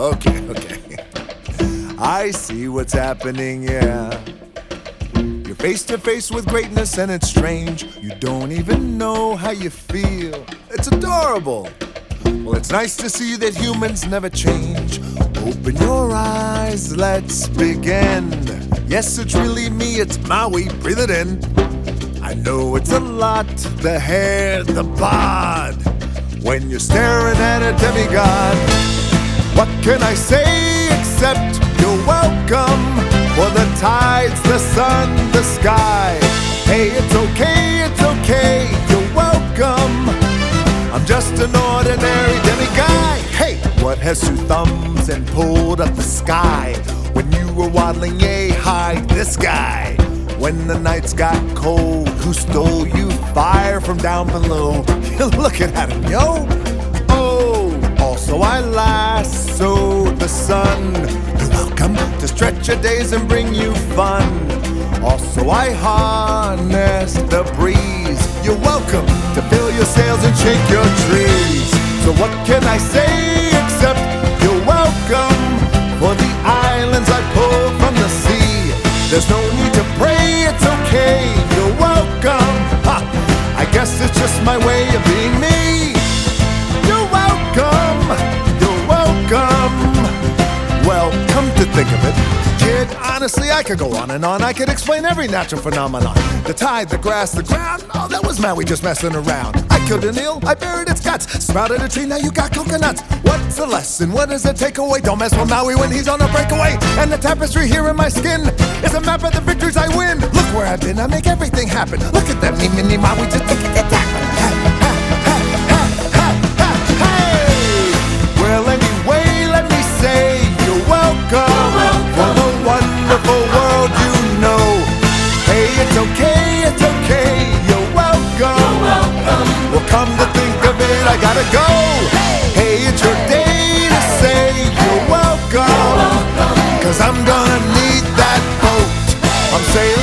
okay, okay. I see what's happening, yeah. You're face to face with greatness and it's strange. You don't even know how you feel. It's adorable. Well, it's nice to see that humans never change. Open your eyes, let's begin. Yes, it's really me, it's Maui, breathe it in. I know it's a lot the hair, the bod. When you're staring at a demigod, can I say except you're welcome for the tides, the sun, the sky? Hey, it's okay, it's okay, you're welcome. I'm just an ordinary demiguy. Hey, what has two thumbs and pulled up the sky? When you were waddling, yay, hide this guy. When the nights got cold, who stole you fire from down below? You're looking at him, yo. Also I lassoed the sun. You're welcome to stretch your days and bring you fun. Also I harnessed the breeze. You're welcome to fill your sails and shake your trees. So what can I say except you're welcome for the islands I pull from the sea? There's no need to pray, it's okay. You're welcome. Ha! I guess it's just my way of being me. Honestly, I could go on and on. I could explain every natural phenomenon. The tide, the grass, the ground. Oh, that was Maui just messing around. I killed an eel, I buried its guts. Sprouted a tree, now you got coconuts. What's the lesson? What is the takeaway? Don't mess with Maui when he's on a breakaway. And the tapestry here in my skin is a map of the victories I win. Look where I've been, I make everything happen. Look at that, me, mini Maui, just look that. Hey! Gotta go. Hey, it's your day to say you're welcome. Cause I'm gonna need that boat. I'm sailing